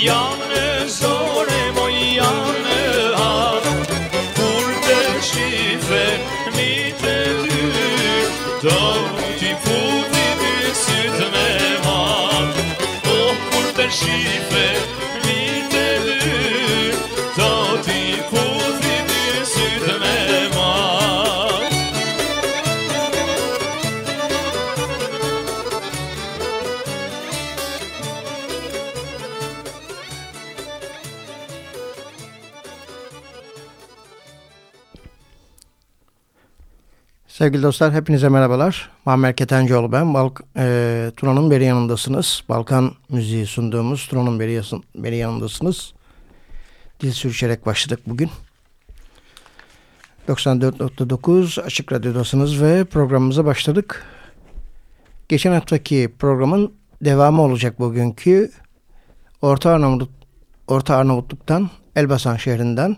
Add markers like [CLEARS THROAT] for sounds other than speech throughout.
beyond Sevgili dostlar hepinize merhabalar. Muammer Ketencoğlu ben. Balk, e, Tuna'nın beri yanındasınız. Balkan müziği sunduğumuz Tuna'nın beri, beri yanındasınız. Dil sürüşerek başladık bugün. 94.9 Açık Radyo'dasınız ve programımıza başladık. Geçen haftaki programın devamı olacak bugünkü. Orta, Arnavut, Orta Arnavutluk'tan Elbasan şehrinden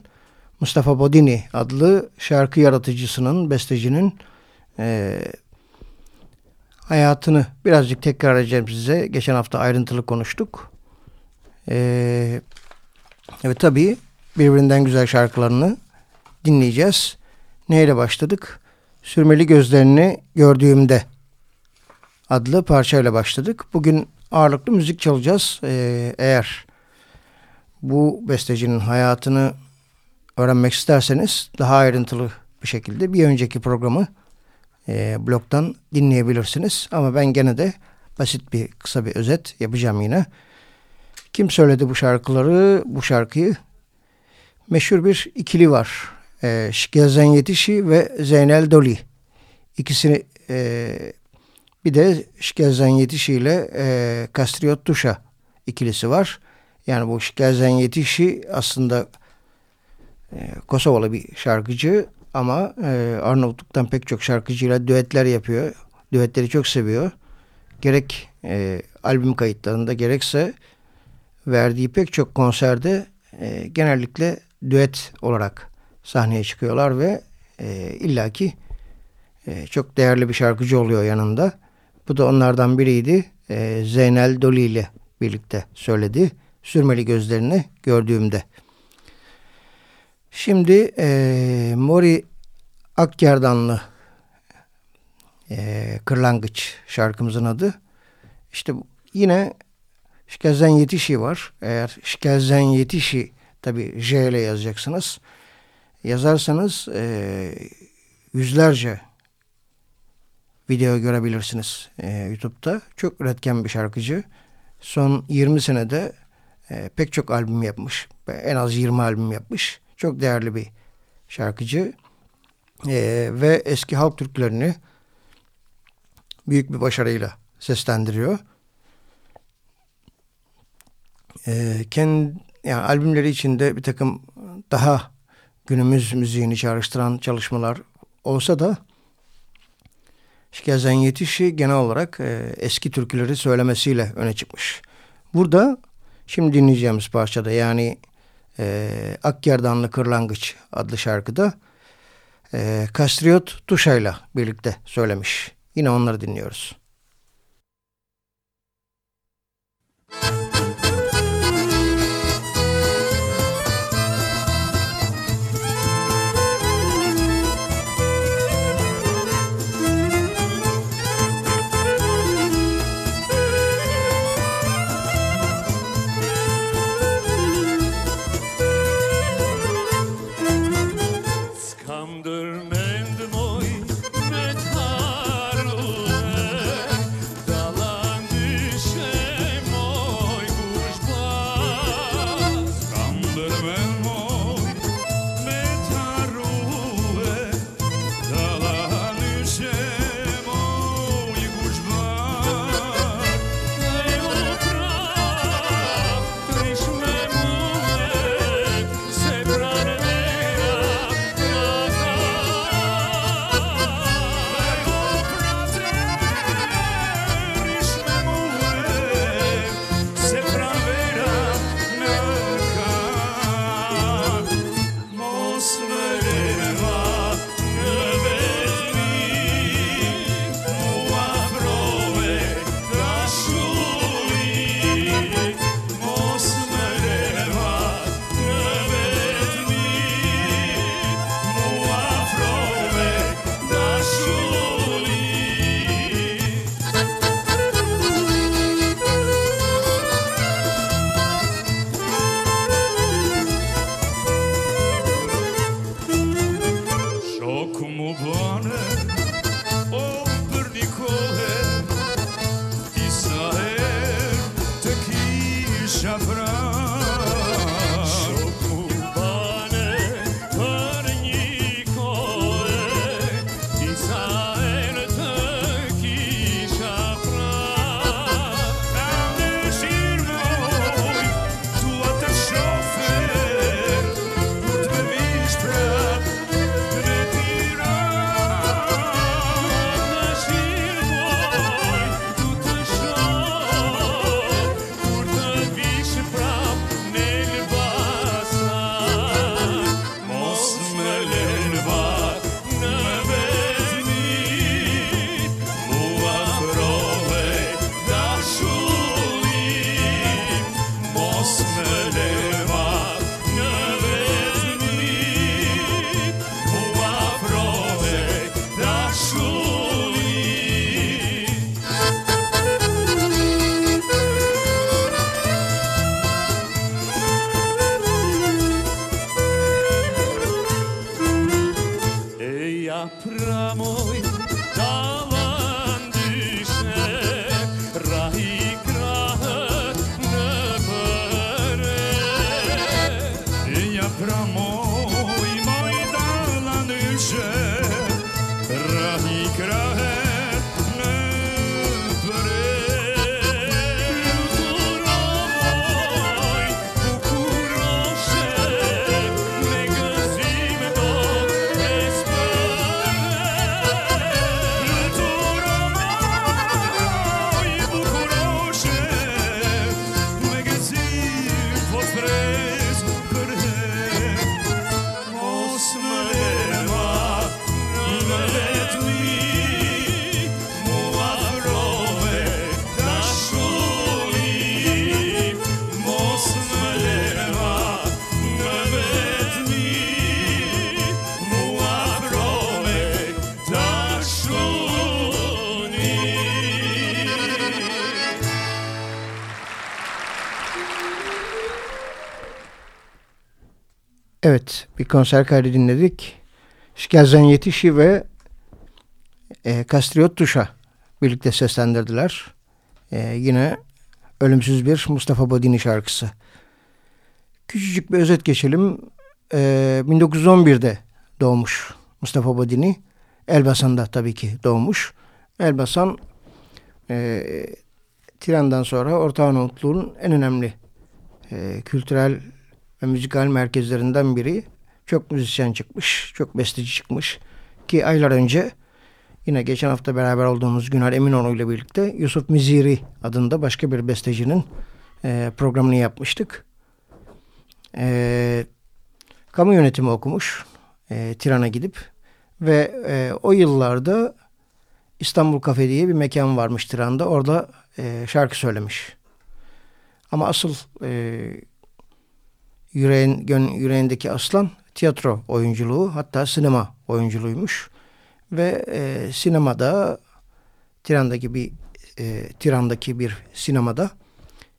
Mustafa Bodini adlı şarkı yaratıcısının, bestecinin e, hayatını birazcık tekrar edeceğim size. Geçen hafta ayrıntılı konuştuk. Ee, evet tabii birbirinden güzel şarkılarını dinleyeceğiz. Neyle başladık? Sürmeli gözlerini gördüğümde adlı parçayla başladık. Bugün ağırlıklı müzik çalacağız. Ee, eğer bu bestecinin hayatını öğrenmek isterseniz daha ayrıntılı bir şekilde bir önceki programı e, blogdan dinleyebilirsiniz. Ama ben gene de basit bir kısa bir özet yapacağım yine. Kim söyledi bu şarkıları, bu şarkıyı? Meşhur bir ikili var. E, Şgezen Yetişi ve Zeynel Doli. İkisini e, bir de Şgezen Yetişi ile e, Kastriot Tuşa ikilisi var. Yani bu Şgezen Yetişi aslında e, Kosovalı bir şarkıcı ama e, Arnavutluk'tan pek çok şarkıcıyla düetler yapıyor. Düetleri çok seviyor. Gerek e, albüm kayıtlarında gerekse verdiği pek çok konserde e, genellikle düet olarak sahneye çıkıyorlar ve e, illaki e, çok değerli bir şarkıcı oluyor yanında. Bu da onlardan biriydi. E, Zeynel Doli ile birlikte söyledi. Sürmeli gözlerini gördüğümde. Şimdi e, Mori Akgerdanlı e, Kırlangıç şarkımızın adı. İşte yine Şkelzen Yetişi var. Eğer Şkelzen Yetişi tabi J ile yazacaksınız. Yazarsanız e, yüzlerce video görebilirsiniz e, YouTube'da. Çok üretken bir şarkıcı. Son 20 senede e, pek çok albüm yapmış. En az 20 albüm yapmış. Çok değerli bir şarkıcı. E, ve eski halk türkülerini büyük bir başarıyla seslendiriyor. E, kendi, yani albümleri içinde bir takım daha günümüz müziğini çağrıştıran çalışmalar olsa da Şikezen Yetişi genel olarak e, eski türküleri söylemesiyle öne çıkmış. Burada şimdi dinleyeceğimiz parçada yani e, Akgerdanlı Kırlangıç adlı şarkıda e, Kastriot Tuşa'yla birlikte söylemiş. Yine onları dinliyoruz. pro amor. Evet, bir konser kaydı dinledik. Şkelzen Yetişi ve e, Kastriot Tuş'a birlikte seslendirdiler. E, yine ölümsüz bir Mustafa Bodini şarkısı. Küçücük bir özet geçelim. E, 1911'de doğmuş Mustafa Bodini. Elbasan'da tabii ki doğmuş. Elbasan e, Tiran'dan sonra Orta Anadolu'nun en önemli e, kültürel ve müzikal merkezlerinden biri. Çok müzisyen çıkmış, çok besteci çıkmış. Ki aylar önce yine geçen hafta beraber olduğumuz Güner Eminoğlu ile birlikte Yusuf Miziri adında başka bir bestecinin e, programını yapmıştık. E, kamu yönetimi okumuş e, Tiran'a gidip ve e, o yıllarda İstanbul Kafe diye bir mekan varmış Tiran'da. Orada e, şarkı söylemiş. Ama asıl e, yüreğin, yüreğindeki aslan tiyatro oyunculuğu hatta sinema oyunculuğuymuş. Ve e, sinemada Tiran'daki bir e, Tiran'daki bir sinemada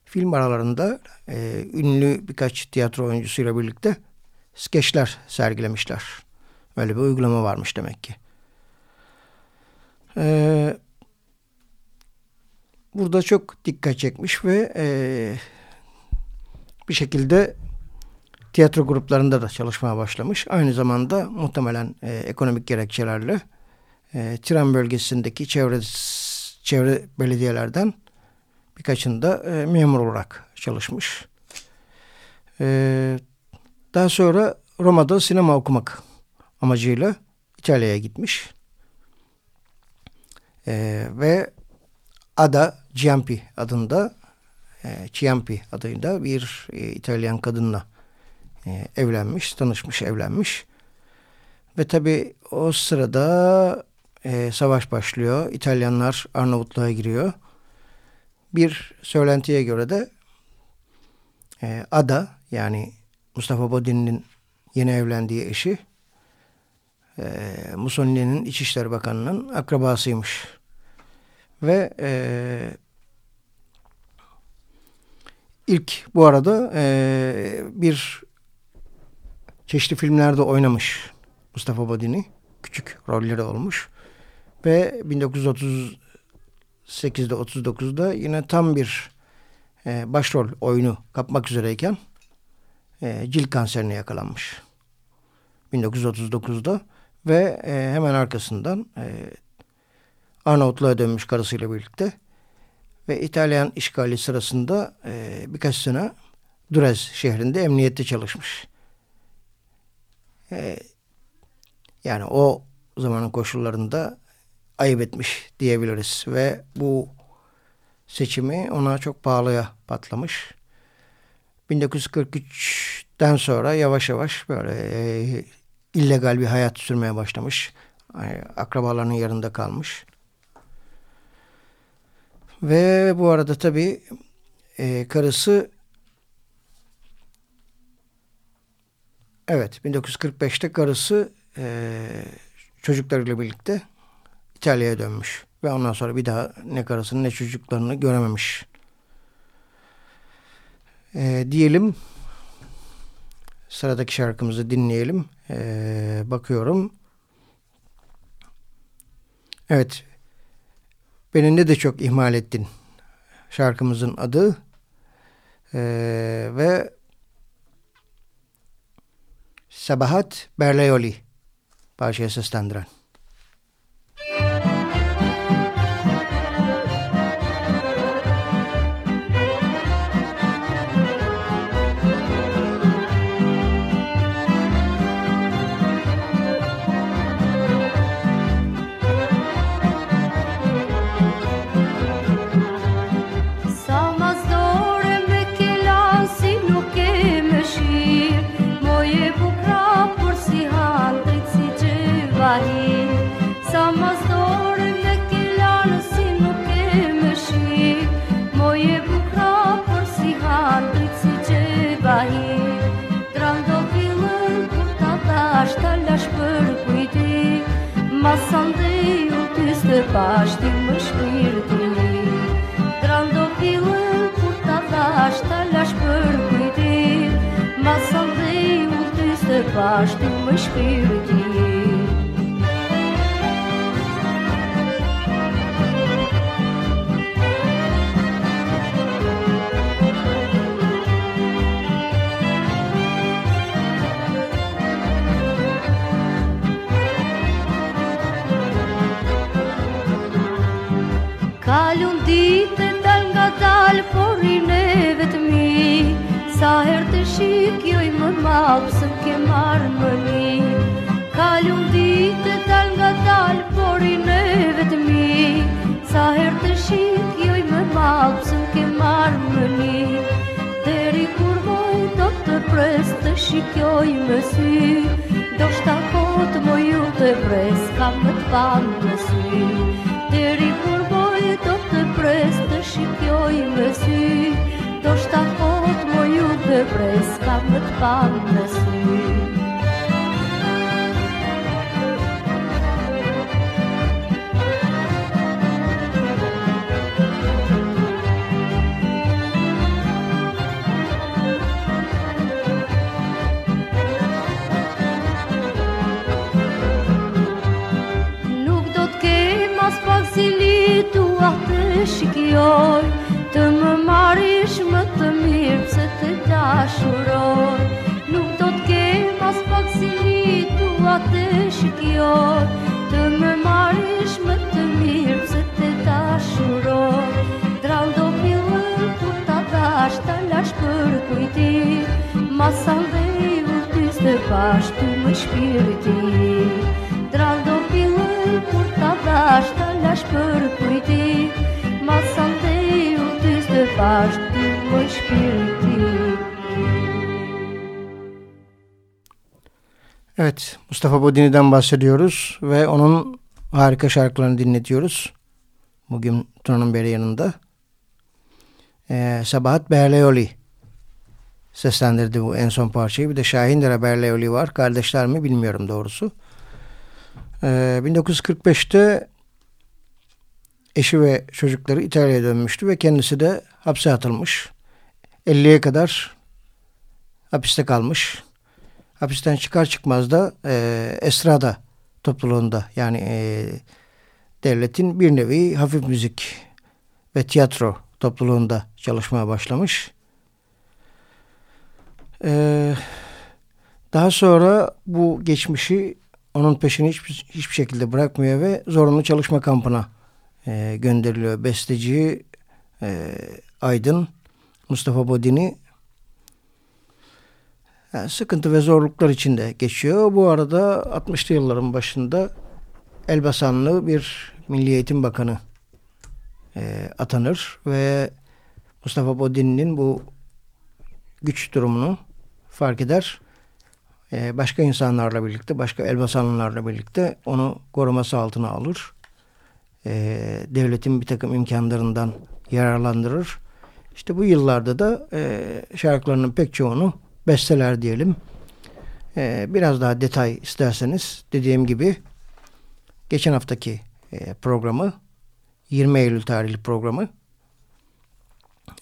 film aralarında e, ünlü birkaç tiyatro oyuncusuyla birlikte skeçler sergilemişler. Öyle bir uygulama varmış demek ki. Ee, burada çok dikkat çekmiş ve e, bir şekilde tiyatro gruplarında da çalışmaya başlamış. Aynı zamanda muhtemelen e, ekonomik gerekçelerle e, Tiran bölgesindeki çevre çevre belediyelerden birkaçında e, memur olarak çalışmış. E, daha sonra Roma'da sinema okumak amacıyla İtalya'ya gitmiş. E, ve Ada Ciampi adında e, Ciampi adıyla bir e, İtalyan kadınla e, evlenmiş, tanışmış, evlenmiş. Ve tabi o sırada e, savaş başlıyor. İtalyanlar Arnavutluğa giriyor. Bir söylentiye göre de e, Ada yani Mustafa Bodin'in yeni evlendiği eşi e, Mussolini'nin İçişleri Bakanı'nın akrabasıymış. Ve e, ilk bu arada e, bir çeşitli filmlerde oynamış Mustafa Bodini. Küçük rolleri olmuş. Ve 1938'de 39'da yine tam bir e, başrol oyunu kapmak üzereyken e, cilt kanserine yakalanmış. 1939'da ve e, hemen arkasından e, Arnavutluğa dönmüş karısıyla birlikte ve İtalyan işgali sırasında e, birkaç sene Durez şehrinde emniyette çalışmış. E, yani o zamanın koşullarında ayıp etmiş diyebiliriz ve bu seçimi ona çok pahalıya patlamış. 1943'ten sonra yavaş yavaş böyle e, illegal bir hayat sürmeye başlamış. Yani akrabalarının yanında kalmış. Ve bu arada tabii e, karısı evet 1945'te karısı e, çocuklarıyla birlikte İtalya'ya dönmüş. Ve ondan sonra bir daha ne karısını ne çocuklarını görememiş. E, diyelim sıradaki şarkımızı dinleyelim. E, bakıyorum. Evet. Beni de çok ihmal ettin. Şarkımızın adı. E, ve Sabahat Berleoli. Bahçeye seslendiren. bashkë më shpirti. Drando fillë kur ta dhash ta lash për kujti. Masën dhe u të bashkë më shpirti. Her të shikjoj më malë Pësë ke marë më një Kalun ditë dal nga dal Por i neve të mi Sa her të shikjoj më malë Pësë ke marë më një Deri kur voj do të pres Të shikjoj më sy. Do shta kotë ju të pres Kam më të panë më sy të prej s'kam më të pamë në sy. Nuk do t'ke mas pak si litu atë shikjoj Të më marish më të mirë dashuror Nuk do t'ke as pak si dua të shikjor Të më marish më të mirë se të dashuror. Dral do fillën kur ta dash ta lash për kujti Masan dhe ulltis të bashtu më shpirti. Dral do fillën kur ta dash ta lash për kujti Masan dhe ulltis të bashtu më shpirti. Evet, Mustafa Bodini'den bahsediyoruz ve onun harika şarkılarını dinletiyoruz. Bugün Tuna'nın beri yanında. Ee, Sabahat Berleoli seslendirdi bu en son parçayı. Bir de Şahindere Berleoli var. Kardeşler mi bilmiyorum doğrusu. Ee, 1945'te eşi ve çocukları İtalya'ya dönmüştü ve kendisi de hapse atılmış. 50'ye kadar hapiste kalmış. Hapisten çıkar çıkmaz da e, Estrada topluluğunda yani e, devletin bir nevi hafif müzik ve tiyatro topluluğunda çalışmaya başlamış. Ee, daha sonra bu geçmişi onun peşini hiçbir, hiçbir şekilde bırakmıyor ve zorunlu çalışma kampına e, gönderiliyor. Besteci e, Aydın Mustafa Bodini yani sıkıntı ve zorluklar içinde geçiyor. Bu arada 60'lı yılların başında Elbasanlı bir Milli Eğitim Bakanı e, atanır ve Mustafa Bodini'nin bu güç durumunu fark eder. E, başka insanlarla birlikte, başka Elbasanlılarla birlikte onu koruması altına alır e, devletin bir takım imkanlarından yararlandırır. İşte bu yıllarda da e, şarkılarının pek çoğunu besteler diyelim. E, biraz daha detay isterseniz dediğim gibi geçen haftaki e, programı 20 Eylül tarihli programı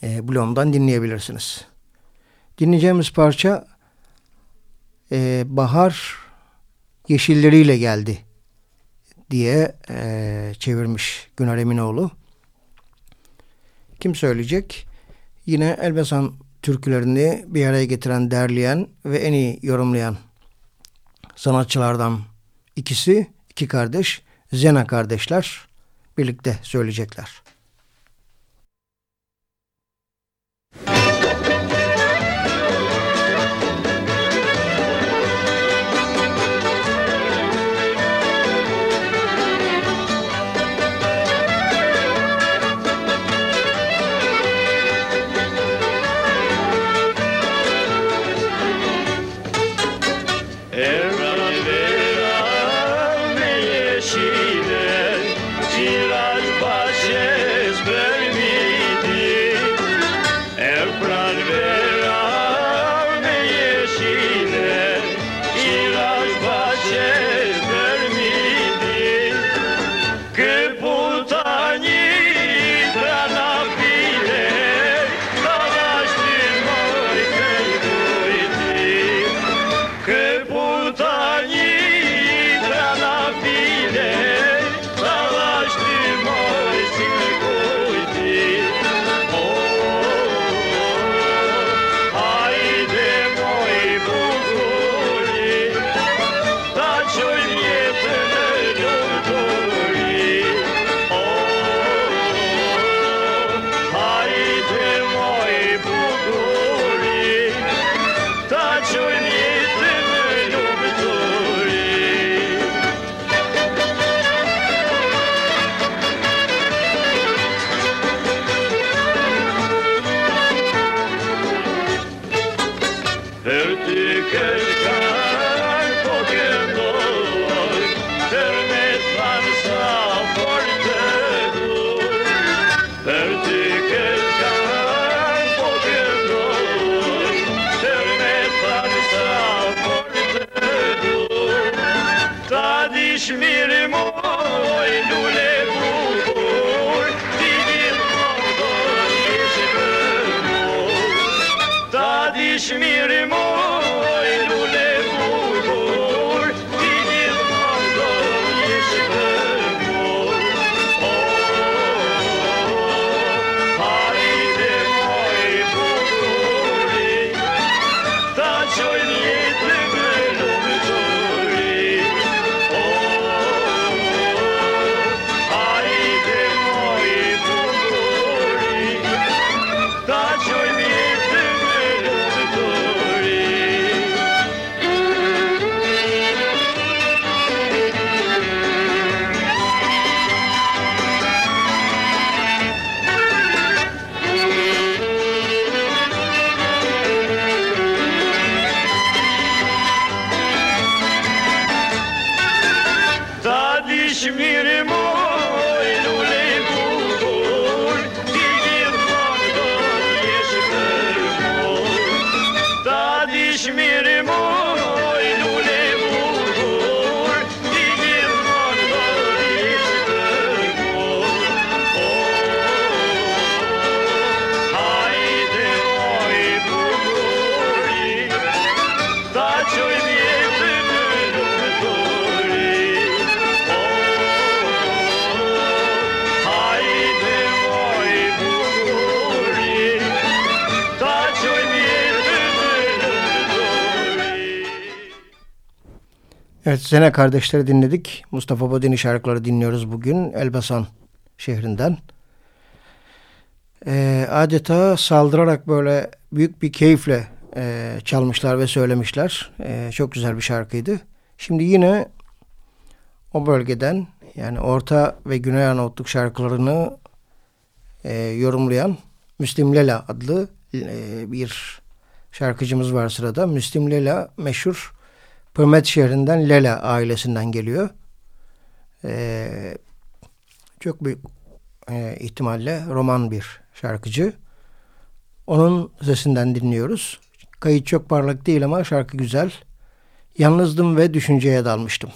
e, blogumdan dinleyebilirsiniz. Dinleyeceğimiz parça e, Bahar Yeşilleriyle geldi diye e, çevirmiş Güner Eminoğlu. Kim söyleyecek? Yine Elbasan türkülerini bir araya getiren, derleyen ve en iyi yorumlayan sanatçılardan ikisi, iki kardeş, Zena kardeşler birlikte söyleyecekler. Zene kardeşleri dinledik. Mustafa Bodini şarkıları dinliyoruz bugün Elbasan şehrinden. Ee, adeta saldırarak böyle büyük bir keyifle e, çalmışlar ve söylemişler. E, çok güzel bir şarkıydı. Şimdi yine o bölgeden yani Orta ve Güney Arnavutluk şarkılarını e, yorumlayan Müslim Lela adlı e, bir şarkıcımız var sırada. Müslim Lela meşhur Pırmet şehrinden Lela ailesinden geliyor. Ee, çok büyük e, ihtimalle roman bir şarkıcı. Onun sesinden dinliyoruz. Kayıt çok parlak değil ama şarkı güzel. Yalnızdım ve düşünceye dalmıştım.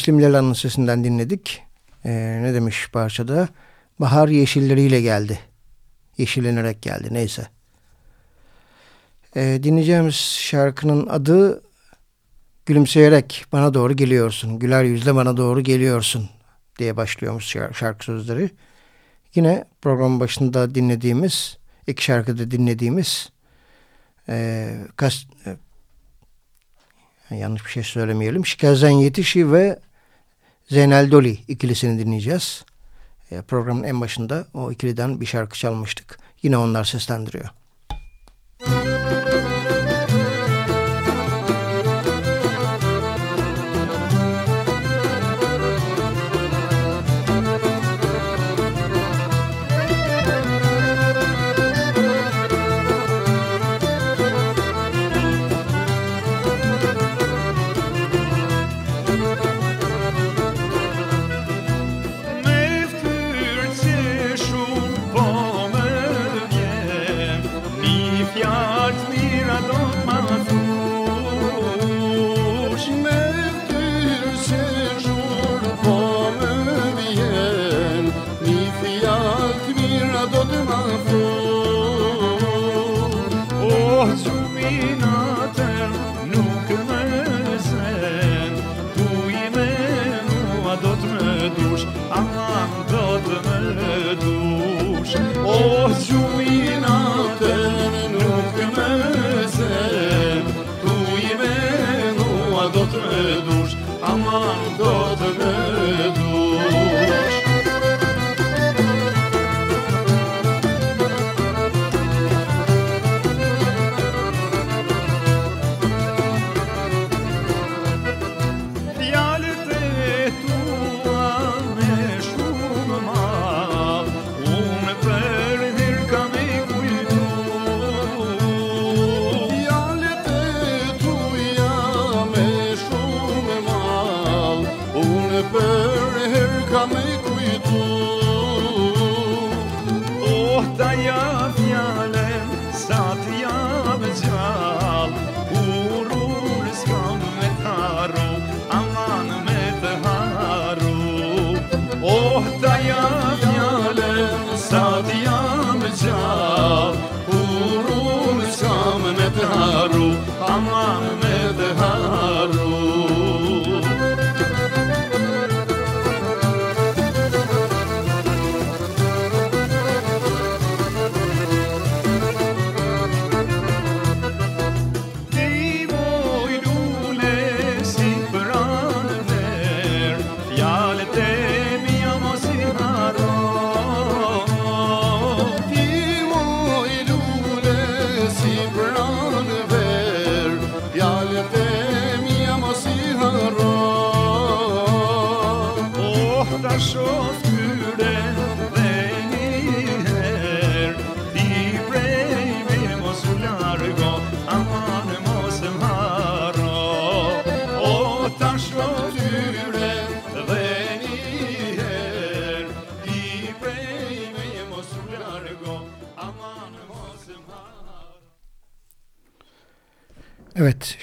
Müslim Lela'nın sesinden dinledik. Ee, ne demiş parçada? Bahar yeşilleriyle geldi. Yeşillenerek geldi. Neyse. Ee, dinleyeceğimiz şarkının adı Gülümseyerek bana doğru geliyorsun. Güler yüzle bana doğru geliyorsun diye başlıyormuş şarkı sözleri. Yine programın başında dinlediğimiz, iki şarkıda dinlediğimiz e, kas, e, yanlış bir şey söylemeyelim. Şikazen Yetişi ve Zeynel Doli ikilisini dinleyeceğiz. E, programın en başında o ikiliden bir şarkı çalmıştık. Yine onlar seslendiriyor.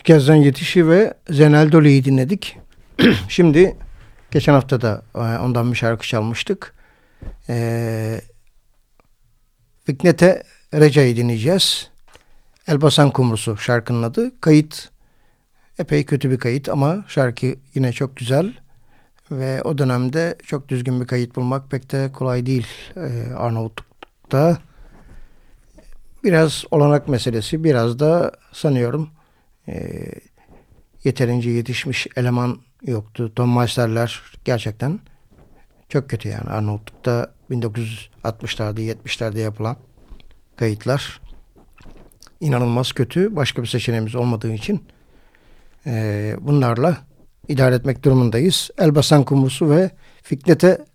Evet, Gezden Yetişi ve Zenel Doli'yi dinledik. [CLEARS THROAT] Şimdi geçen hafta da e, ondan bir şarkı çalmıştık. Ee, Fiknete Reca'yı dinleyeceğiz. Elbasan Kumrusu şarkının adı. Kayıt epey kötü bir kayıt ama şarkı yine çok güzel. Ve o dönemde çok düzgün bir kayıt bulmak pek de kolay değil ee, Arnavutluk'ta. Biraz olanak meselesi, biraz da sanıyorum e, yeterince yetişmiş eleman yoktu. Tom Meister'ler gerçekten çok kötü yani. Arnavutluk'ta 1960'larda 70'lerde yapılan kayıtlar inanılmaz kötü. Başka bir seçeneğimiz olmadığı için e, bunlarla idare etmek durumundayız. Elbasan Kumrusu ve Fiknete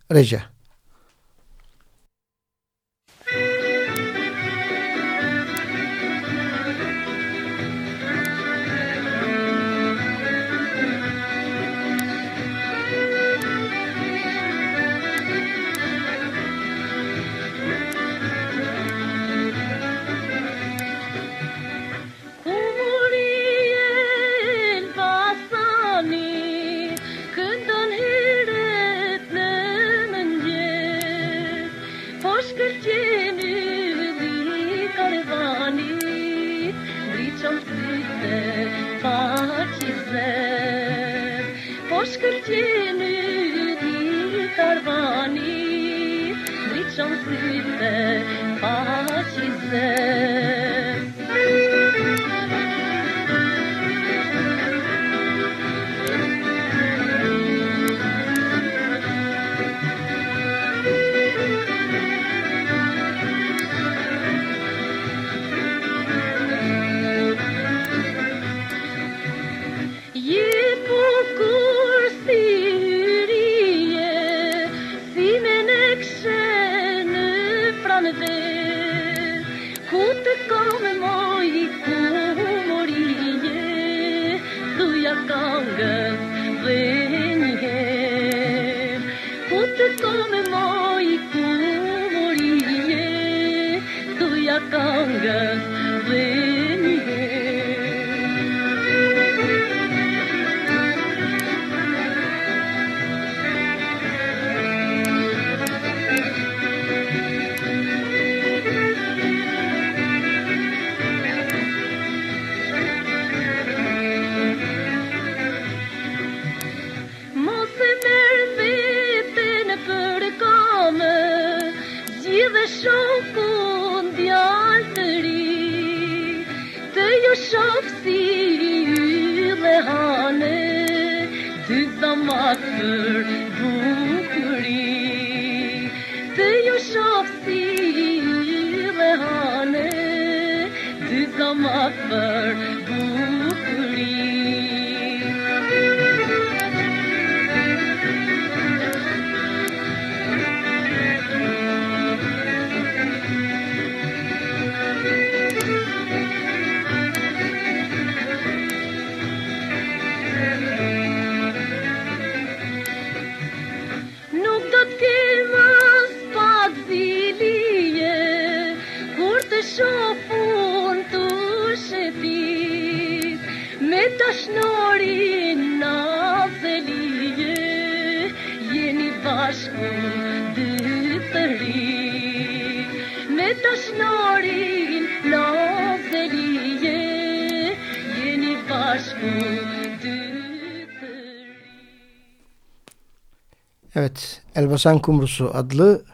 Evet, Elbasan Kumrusu adlı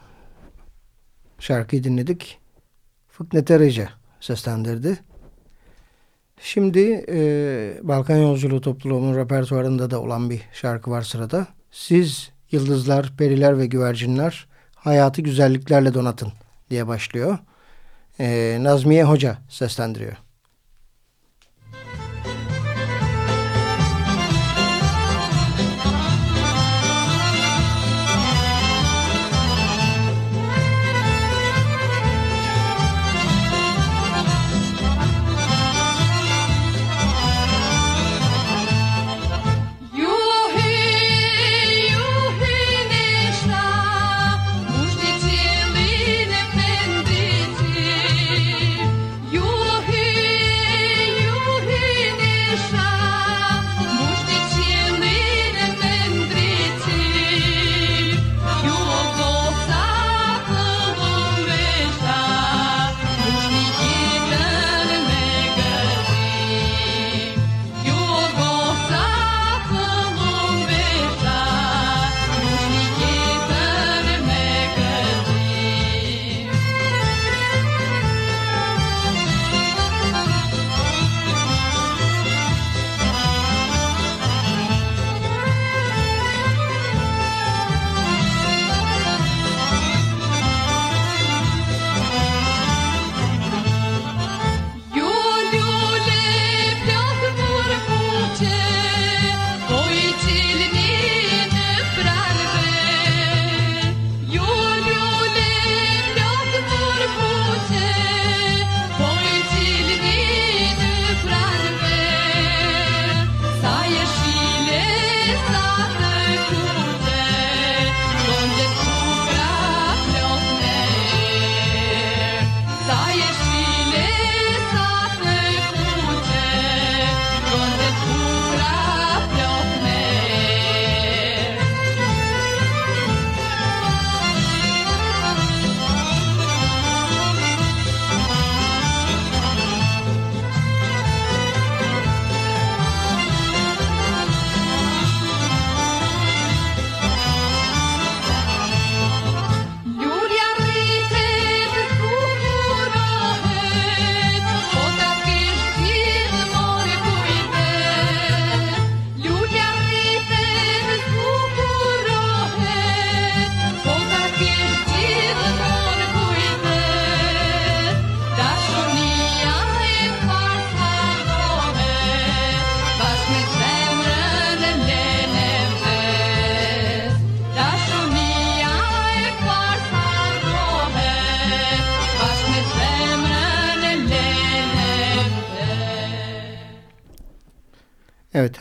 şarkıyı dinledik. Fıknet Erece seslendirdi. Şimdi e, Balkan Yolculuğu topluluğunun repertuarında da olan bir şarkı var sırada. Siz yıldızlar, periler ve güvercinler hayatı güzelliklerle donatın diye başlıyor. E, Nazmiye Hoca seslendiriyor.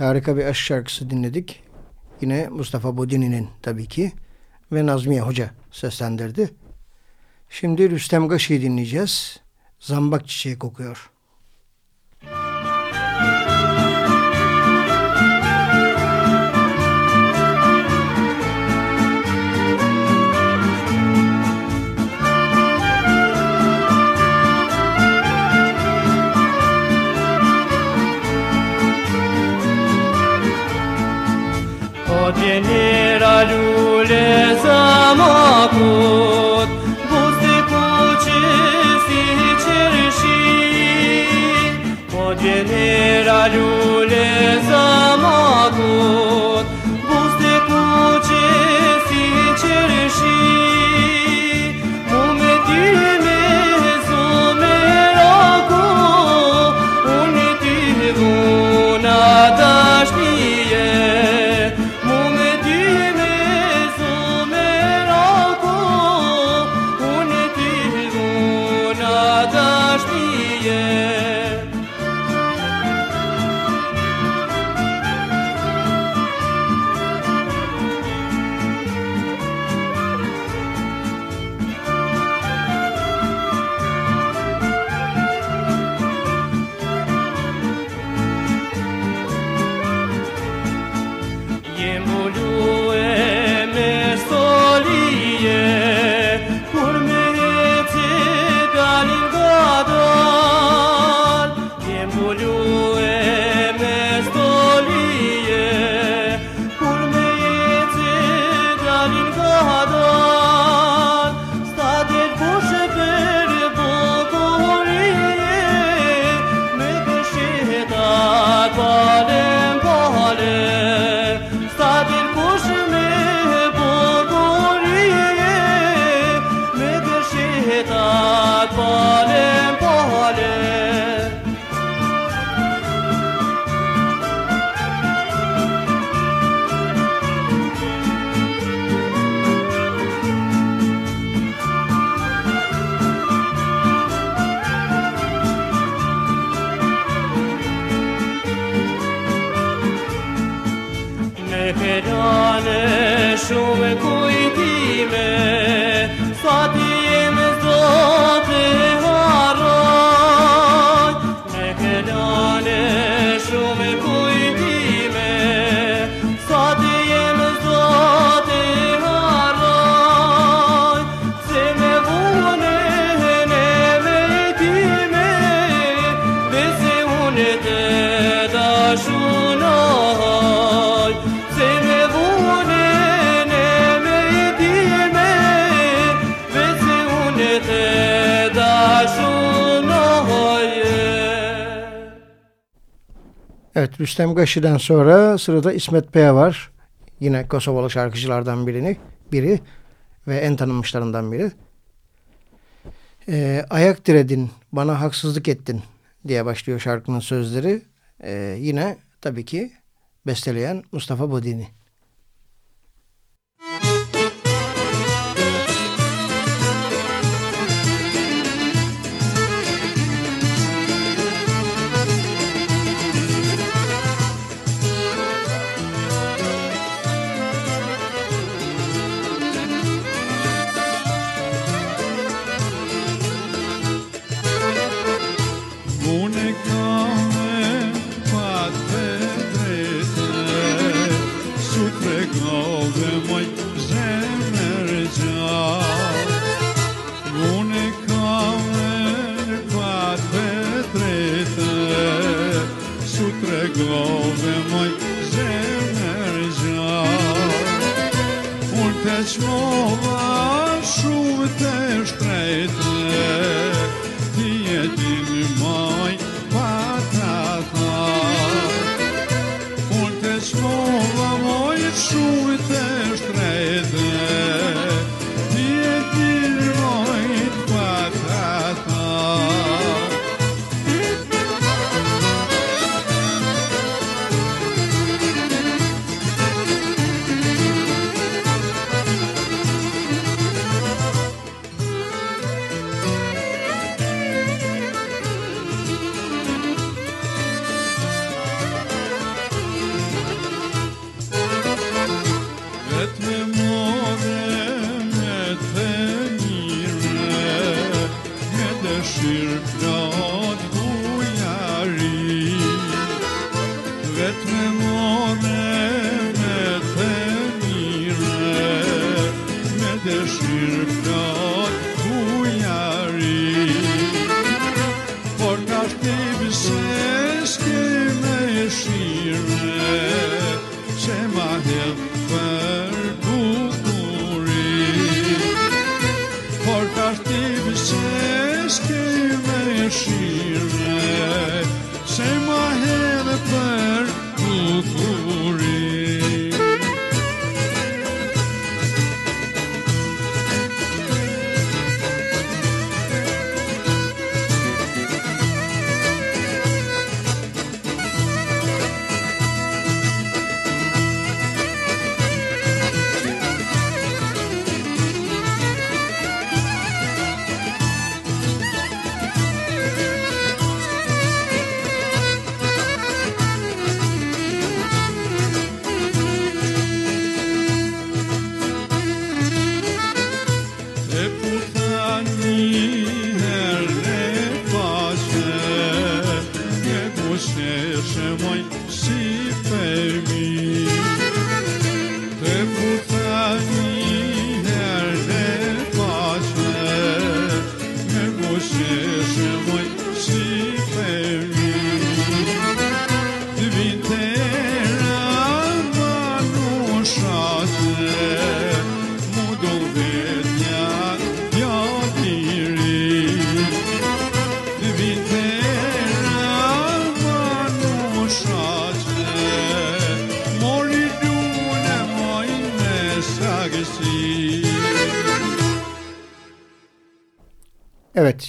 Harika bir aşk şarkısı dinledik. Yine Mustafa Bodini'nin tabii ki ve Nazmiye Hoca seslendirdi. Şimdi Rüstem Gaşi'yi dinleyeceğiz. Zambak çiçeği kokuyor. Gjenir alule zamakut Buzdi koqesi qershi. Po gjenir alule Rüstem Gaşi'den sonra sırada İsmet Peya var. Yine Kosovalı şarkıcılardan birini, biri ve en tanınmışlarından biri. Ee, ayak diredin, bana haksızlık ettin diye başlıyor şarkının sözleri. Ee, yine tabii ki besteleyen Mustafa Bodini.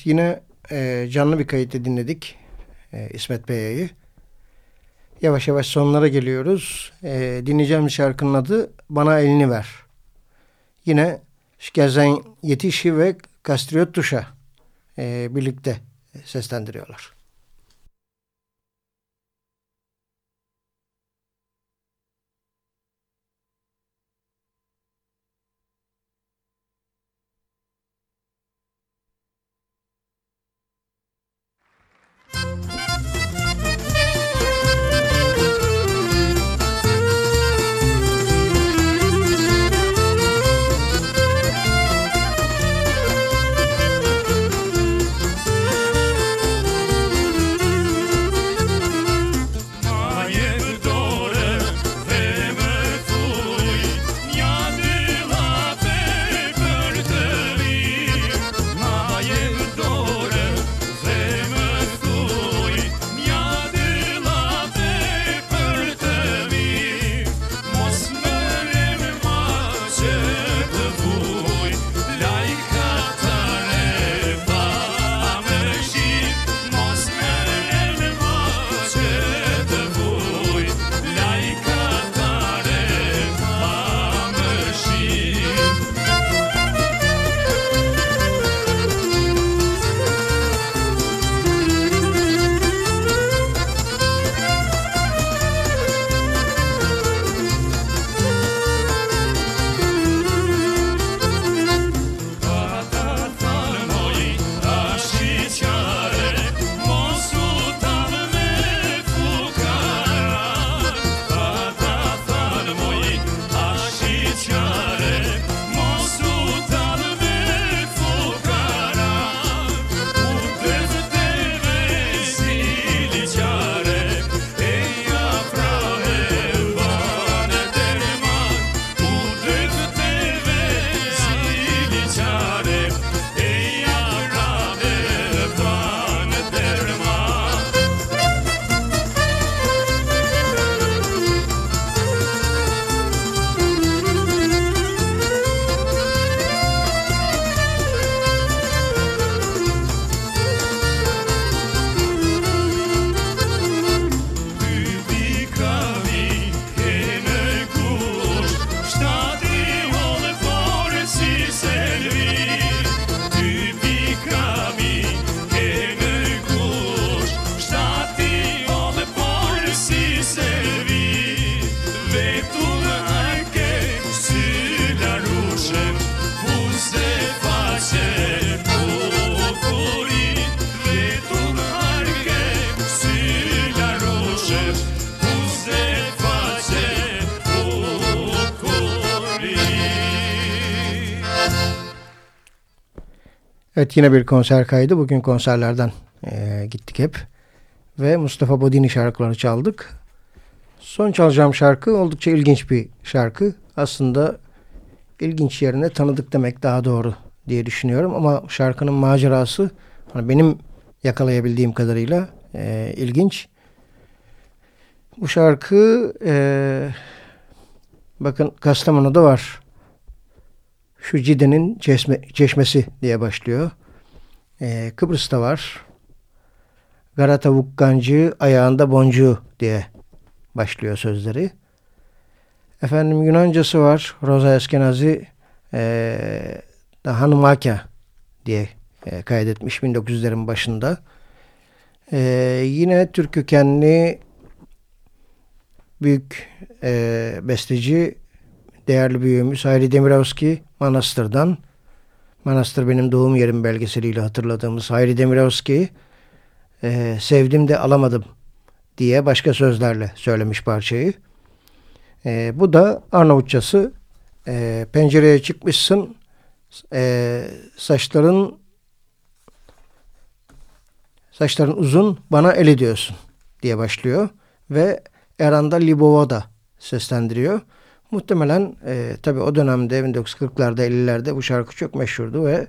yine e, canlı bir kayıtta dinledik e, İsmet Bey'i. Yavaş yavaş sonlara geliyoruz. E, dinleyeceğimiz şarkının adı Bana Elini Ver. Yine Şkezen Yetişi ve Kastriyot Tuş'a e, birlikte seslendiriyorlar. Evet yine bir konser kaydı. Bugün konserlerden e, gittik hep. Ve Mustafa Bodini şarkıları çaldık. Son çalacağım şarkı oldukça ilginç bir şarkı. Aslında ilginç yerine tanıdık demek daha doğru diye düşünüyorum. Ama şarkının macerası hani benim yakalayabildiğim kadarıyla e, ilginç. Bu şarkı e, bakın Kastamonu'da var. Şu Cide'nin çeşme, çeşmesi diye başlıyor. E, Kıbrıs'ta var. Garata Vukkancı ayağında boncuğu diye başlıyor sözleri. Efendim Yunancası var. Rosa Eskenazi e, Hanımaka diye e, kaydetmiş 1900'lerin başında. E, yine Türk kökenli büyük e, besteci değerli büyüğümüz Hayri Demirovski Manastır'dan. Manastır benim doğum yerim belgeseliyle hatırladığımız Hayri Demirovski e, sevdim de alamadım diye başka sözlerle söylemiş parçayı. E, bu da Arnavutçası e, pencereye çıkmışsın e, saçların saçların uzun bana el ediyorsun diye başlıyor ve Eranda Libova da seslendiriyor. Muhtemelen e, tabi o dönemde 1940'larda 50'lerde bu şarkı çok meşhurdu ve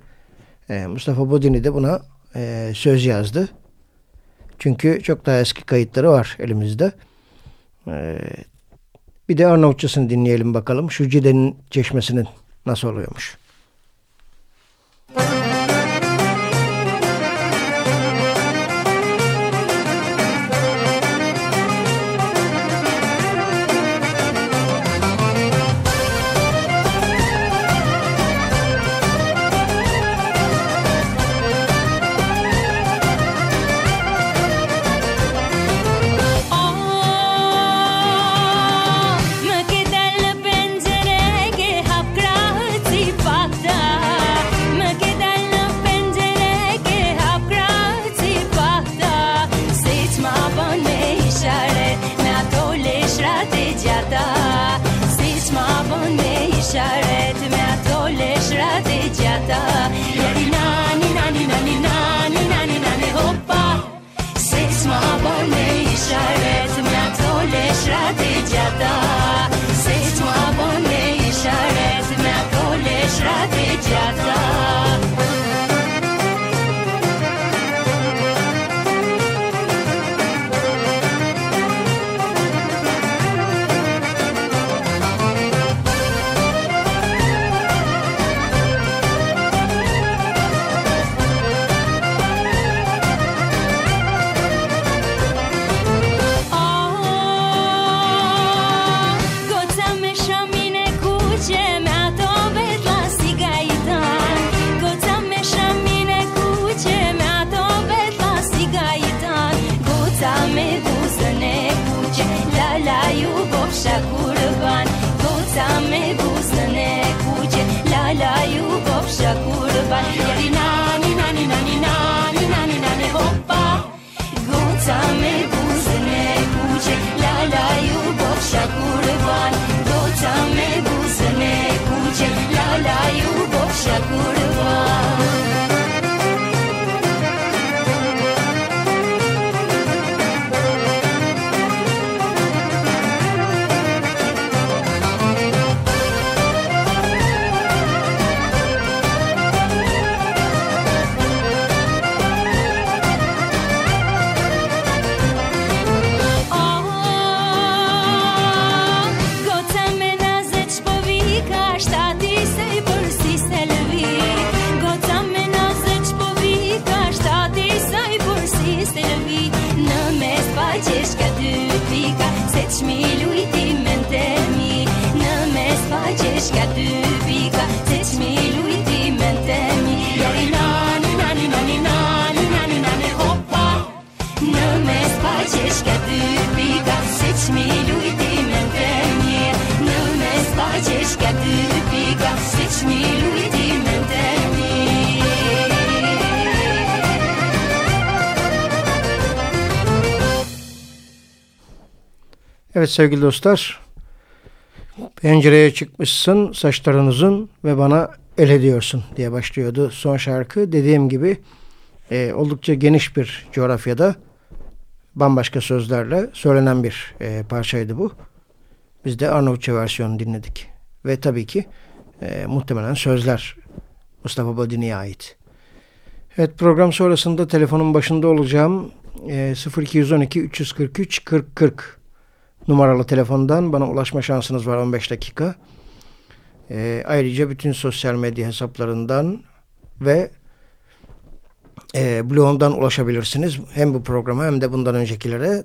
e, Mustafa Bodini de buna e, söz yazdı. Çünkü çok daha eski kayıtları var elimizde. E, bir de Arnavutçasını dinleyelim bakalım. Şu Cide'nin çeşmesinin nasıl oluyormuş. sharet me ato leshrat e gjata. Jeri nani, nani, nani, nani, nani, nani, hopa Se s'ma bërne i sharet me ato leshrat e gjata. Se s'ma bërne i sharet me ato leshrat e gjata. Evet sevgili dostlar. Pencereye çıkmışsın saçların uzun ve bana öyle diyorsun diye başlıyordu son şarkı. Dediğim gibi e, oldukça geniş bir coğrafyada bambaşka sözlerle söylenen bir e, parçaydı bu. Biz de Arnavutça versiyonu dinledik. Ve tabii ki e, muhtemelen sözler Mustafa Bodini'ye ait. Evet program sonrasında telefonun başında olacağım. E, 0212 343 40 40 numaralı telefondan bana ulaşma şansınız var 15 dakika. E, ayrıca bütün sosyal medya hesaplarından ve e, blogumdan ulaşabilirsiniz. Hem bu programa hem de bundan öncekilere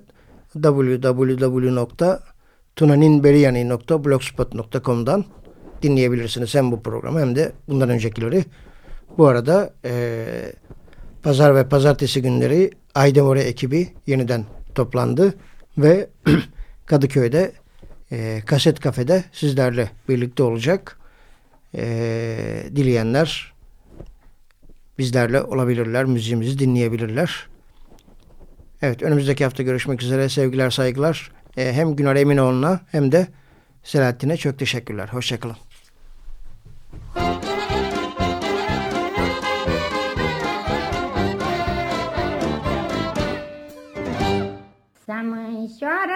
www.tunaninberiyani.blogspot.com'dan dinleyebilirsiniz. Hem bu programı hem de bundan öncekileri. Bu arada e, pazar ve pazartesi günleri Aydemore ekibi yeniden toplandı ve [CLEARS THROAT] Kadıköy'de e, kaset kafede sizlerle birlikte olacak. E, dileyenler bizlerle olabilirler, müziğimizi dinleyebilirler. Evet önümüzdeki hafta görüşmek üzere sevgiler saygılar. E, hem Güner Eminoğlu'na hem de Selahattin'e çok teşekkürler. Hoşçakalın. Să mânșoară mărgeină,